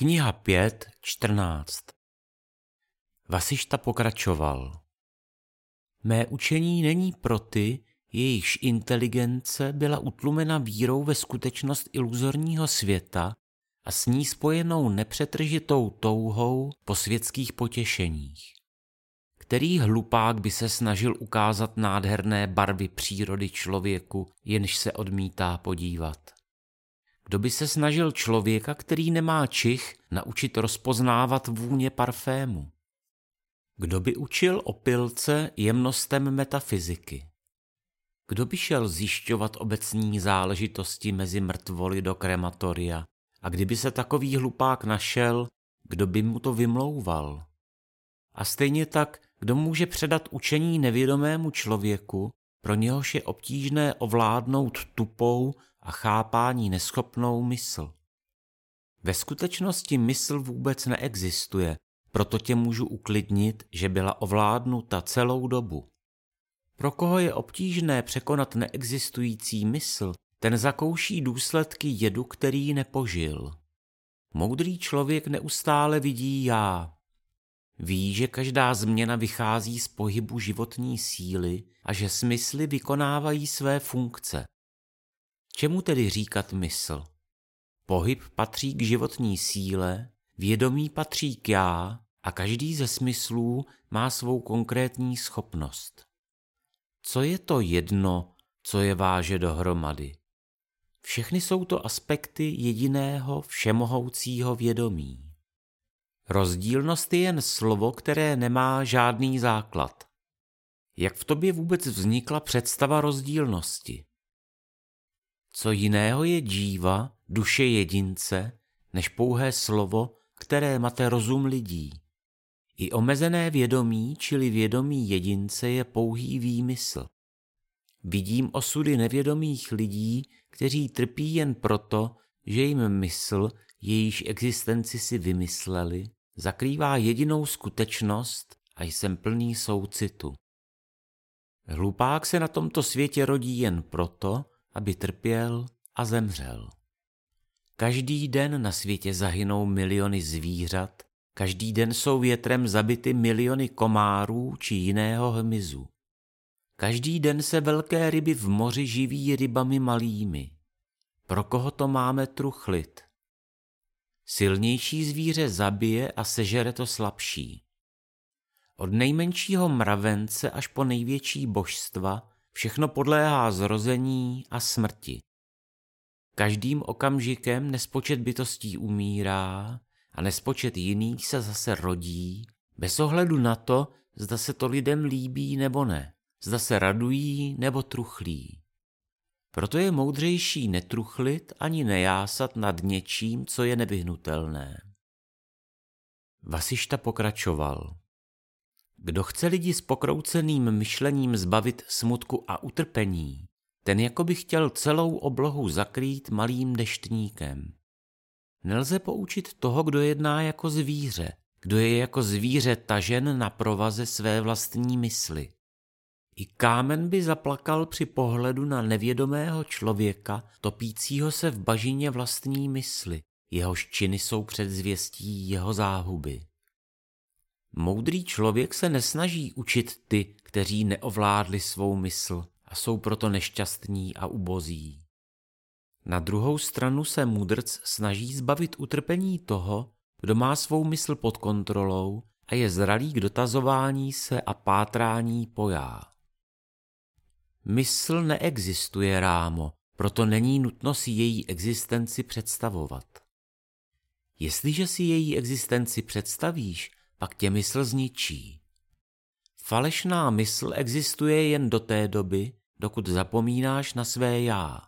Kniha 5, 14 Vasišta pokračoval. Mé učení není pro ty, jejichž inteligence byla utlumena vírou ve skutečnost iluzorního světa a s ní spojenou nepřetržitou touhou po světských potěšeních. Který hlupák by se snažil ukázat nádherné barvy přírody člověku, jenž se odmítá podívat? Kdo by se snažil člověka, který nemá čich, naučit rozpoznávat vůně parfému? Kdo by učil opilce jemnostem metafyziky? Kdo by šel zjišťovat obecní záležitosti mezi mrtvoly do krematoria? A kdyby se takový hlupák našel, kdo by mu to vymlouval? A stejně tak, kdo může předat učení nevědomému člověku, pro něhož je obtížné ovládnout tupou a chápání neschopnou mysl. Ve skutečnosti mysl vůbec neexistuje, proto tě můžu uklidnit, že byla ovládnuta celou dobu. Pro koho je obtížné překonat neexistující mysl, ten zakouší důsledky jedu, který nepožil. Moudrý člověk neustále vidí já. Ví, že každá změna vychází z pohybu životní síly a že smysly vykonávají své funkce. Čemu tedy říkat mysl? Pohyb patří k životní síle, vědomí patří k já a každý ze smyslů má svou konkrétní schopnost. Co je to jedno, co je váže dohromady? Všechny jsou to aspekty jediného všemohoucího vědomí. Rozdílnost je jen slovo, které nemá žádný základ. Jak v tobě vůbec vznikla představa rozdílnosti? Co jiného je džíva, duše jedince, než pouhé slovo, které mate rozum lidí. I omezené vědomí, čili vědomí jedince, je pouhý výmysl. Vidím osudy nevědomých lidí, kteří trpí jen proto, že jim mysl, jejíž existenci si vymysleli, zakrývá jedinou skutečnost a jsem plný soucitu. Hlupák se na tomto světě rodí jen proto, aby trpěl a zemřel. Každý den na světě zahynou miliony zvířat, každý den jsou větrem zabity miliony komárů či jiného hmyzu. Každý den se velké ryby v moři živí rybami malými. Pro koho to máme truchlit? Silnější zvíře zabije a sežere to slabší. Od nejmenšího mravence až po největší božstva všechno podléhá zrození a smrti. Každým okamžikem nespočet bytostí umírá a nespočet jiných se zase rodí, bez ohledu na to, zda se to lidem líbí nebo ne, zda se radují nebo truchlí. Proto je moudřejší netruchlit ani nejásat nad něčím, co je nevyhnutelné. Vasišta pokračoval. Kdo chce lidi s pokrouceným myšlením zbavit smutku a utrpení, ten jako by chtěl celou oblohu zakrýt malým deštníkem. Nelze poučit toho, kdo jedná jako zvíře, kdo je jako zvíře tažen na provaze své vlastní mysli. I kámen by zaplakal při pohledu na nevědomého člověka, topícího se v bažině vlastní mysli, jehož činy jsou předzvěstí jeho záhuby. Moudrý člověk se nesnaží učit ty, kteří neovládli svou mysl a jsou proto nešťastní a ubozí. Na druhou stranu se mudrc snaží zbavit utrpení toho, kdo má svou mysl pod kontrolou a je zralý k dotazování se a pátrání po já. Mysl neexistuje, rámo, proto není nutno si její existenci představovat. Jestliže si její existenci představíš, pak tě mysl zničí. Falešná mysl existuje jen do té doby, dokud zapomínáš na své já.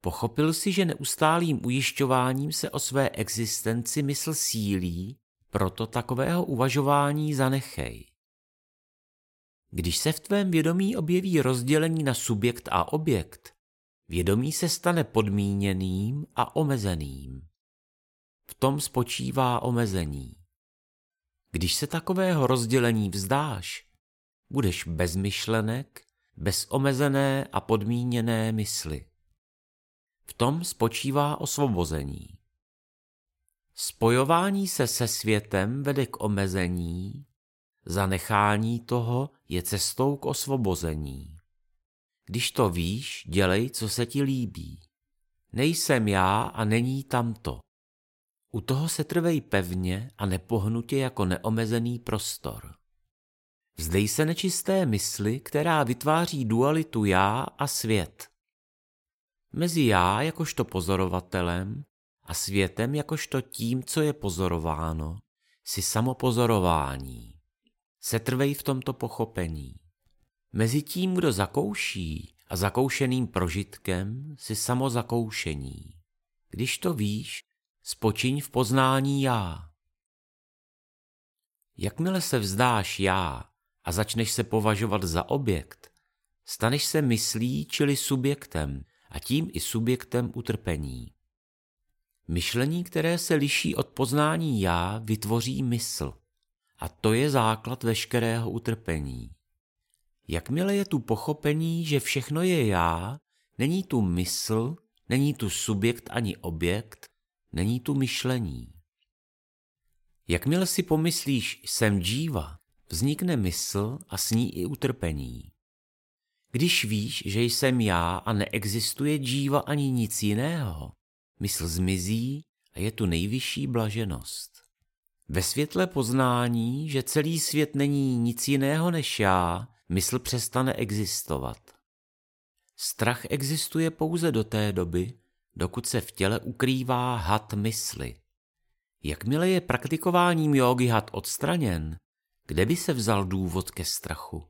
Pochopil si, že neustálým ujišťováním se o své existenci mysl sílí, proto takového uvažování zanechej. Když se v tvém vědomí objeví rozdělení na subjekt a objekt, vědomí se stane podmíněným a omezeným. V tom spočívá omezení. Když se takového rozdělení vzdáš, budeš bez myšlenek, bez omezené a podmíněné mysli. V tom spočívá osvobození. Spojování se se světem vede k omezení, zanechání toho je cestou k osvobození. Když to víš, dělej, co se ti líbí. Nejsem já a není tamto. U toho se trvej pevně a nepohnutě jako neomezený prostor. Vzdej se nečisté mysli, která vytváří dualitu já a svět. Mezi já jakožto pozorovatelem a světem jakožto tím, co je pozorováno, si samopozorování. Setrvej v tomto pochopení. Mezi tím, kdo zakouší a zakoušeným prožitkem, si samozakoušení. Když to víš, spočiň v poznání já. Jakmile se vzdáš já a začneš se považovat za objekt, staneš se myslí, čili subjektem, a tím i subjektem utrpení. Myšlení, které se liší od poznání já, vytvoří mysl. A to je základ veškerého utrpení. Jakmile je tu pochopení, že všechno je já, není tu mysl, není tu subjekt ani objekt, není tu myšlení. Jakmile si pomyslíš jsem džíva, vznikne mysl a s ní i utrpení. Když víš, že jsem já a neexistuje džíva ani nic jiného, mysl zmizí a je tu nejvyšší blaženost. Ve světle poznání, že celý svět není nic jiného než já, mysl přestane existovat. Strach existuje pouze do té doby, dokud se v těle ukrývá had mysli. Jakmile je praktikováním jógy had odstraněn, kde by se vzal důvod ke strachu?